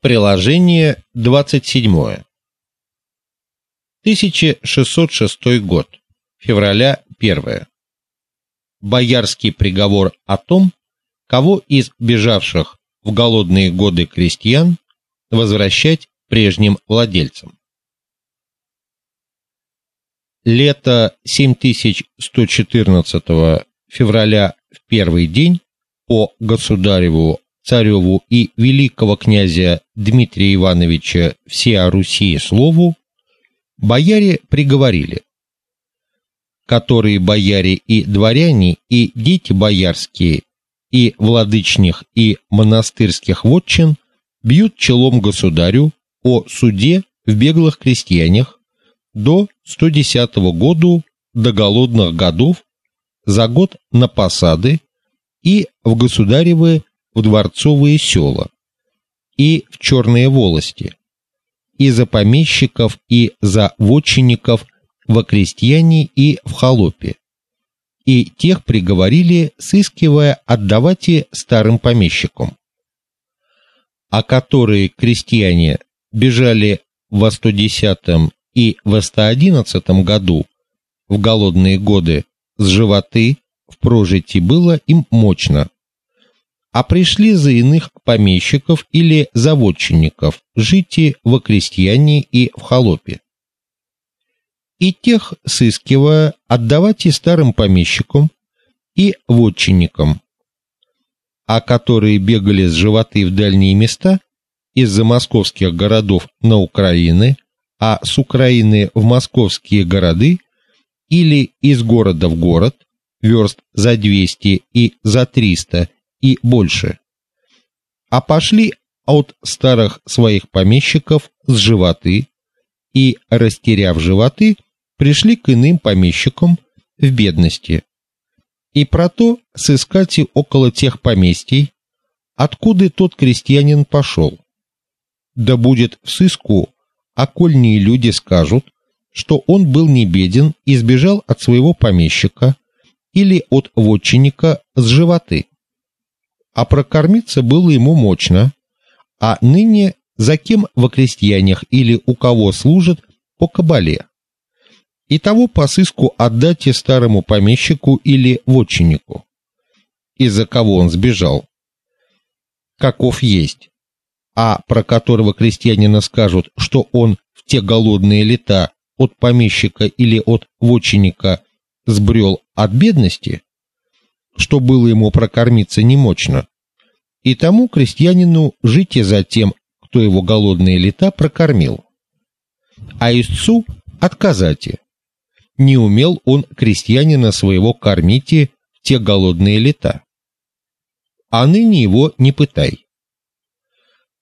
Приложение 27. 1606 год. Февраля 1. Боярский приговор о том, кого из бежавших в голодные годы крестьян возвращать прежним владельцам. Лето 7114 февраля в первый день по государеву цареву и великого князя Дмитрия Ивановича всея Руси слову, бояре приговорили, которые бояре и дворяне и дети боярские и владычных и монастырских вотчин бьют челом государю о суде в беглых крестьянах до 110 года до голодных годов за год на посады и в государевы в дворцовые села и в черные волости, и за помещиков, и за вотчинников во крестьяне и в холопе. И тех приговорили, сыскивая отдавать и старым помещикам. А которые крестьяне бежали в 110 и в 111 году в голодные годы с животы в прожити было им мощно, а пришли за иных помещиков или заводчиков, жити во крестьяне и в холопе. И тех сыскивая отдавать и старым помещикам, и вотчинникам, а которые бегали с животы в дальние места из-за московских городов на Украины, а с Украины в московские города или из города в город, верст за 200 и за 300 и больше. А пошли от старых своих помещиков с животы и, растеряв животы, пришли к иным помещикам в бедности. И про то сыскать около тех поместий, откуда тот крестьянин пошел. Да будет в сыску, окольные люди скажут, что он был не беден и сбежал от своего помещика или от вотчинника с животы а прокормиться было ему мощно, а ныне за кем во крестьянах или у кого служит по кабале. И того по сыску отдайте старому помещику или вотчиннику, из-за кого он сбежал. Каков есть, а про которого крестьянина скажут, что он в те голодные лета от помещика или от вотчинника сбрел от бедности, что было ему прокормиться немощно, и тому крестьянину жить и за тем, кто его голодные лета прокормил. А истцу отказати. Не умел он крестьянина своего кормить в те голодные лета. А ныне его не пытай.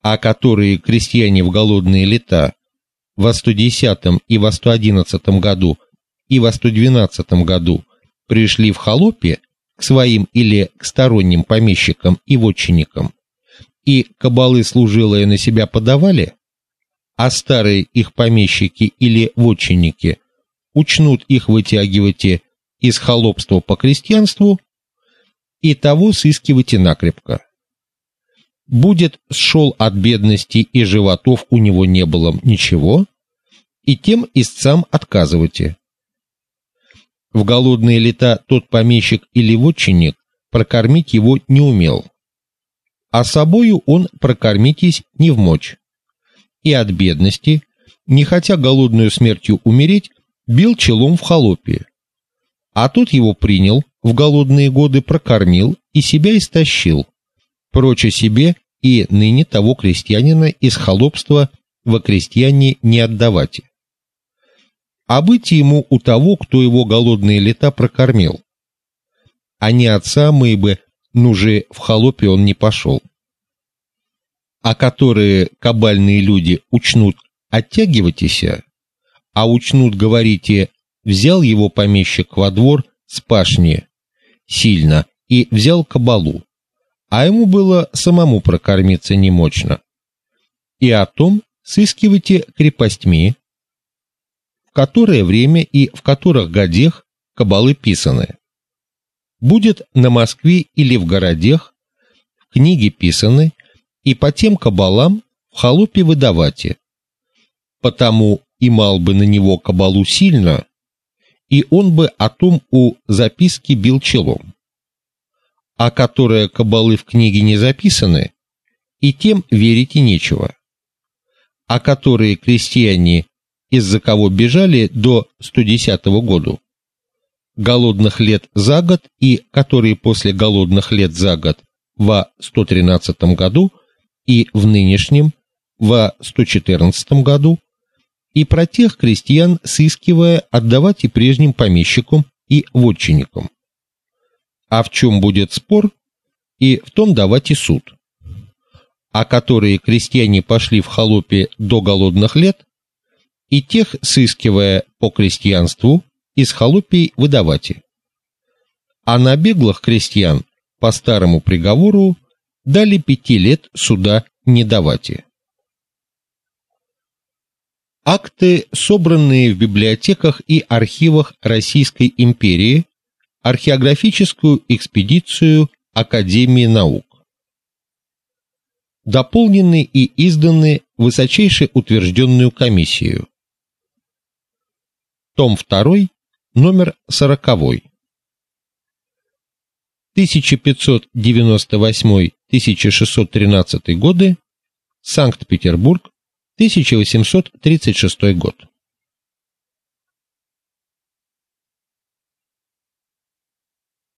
А которые крестьяне в голодные лета во 110 и во 111 году и во 112 году пришли в холопе к своим или к сторонним помещикам и вотчинникам, и кабалы служилые на себя подавали, а старые их помещики или вотчинники учнут их вытягивать из холопства по крестьянству, и того сыскивайте накрепко. Будет шел от бедности и животов у него не было ничего, и тем истцам отказывайте. В голодные лета тот помещик или вотчинник прокормить его не умел. А собою он прокормитесь не в мочь. И от бедности, не хотя голодную смертью умереть, бил челом в холопе. А тот его принял, в голодные годы прокормил и себя истощил, проче себе и ныне того крестьянина из холопства во крестьяне не отдавать а быть ему у того, кто его голодные лета прокормил. А не отца мы бы, ну же, в холопе он не пошел. А которые кабальные люди учнут оттягивайтеся, а учнут говорите, взял его помещик во двор с пашни сильно и взял кабалу, а ему было самому прокормиться немощно. И о том сыскивайте крепостьми, которое время и в которых годах кабалы писаны. Будет на Москве или в городах в книге писаны, и по тем кабалам в холопе выдавати. Потому и мал бы на него кабалу сильно, и он бы о том у записки бил челом. А которые кабалы в книге не записаны, и тем верить и нечего. А которые крестьяне, из-за кого бежали до 110 года, голодных лет за год и которые после голодных лет за год во 113 году и в нынешнем во 114 году и про тех крестьян сыскивая отдавать и прежним помещикам и вотчинникам. А в чем будет спор, и в том давать и суд. А которые крестьяне пошли в холопе до голодных лет, и тех сыскивая по крестьянству из холопий выдавать. А на беглых крестьян по старому приговору дали пяти лет суда не давать. Акты, собранные в библиотеках и архивах Российской империи, археографическую экспедицию Академии наук. Дополнены и изданы высочайше утвержденную комиссию. Том 2, номер 40. 1598-1613 годы, Санкт-Петербург, 1836 год.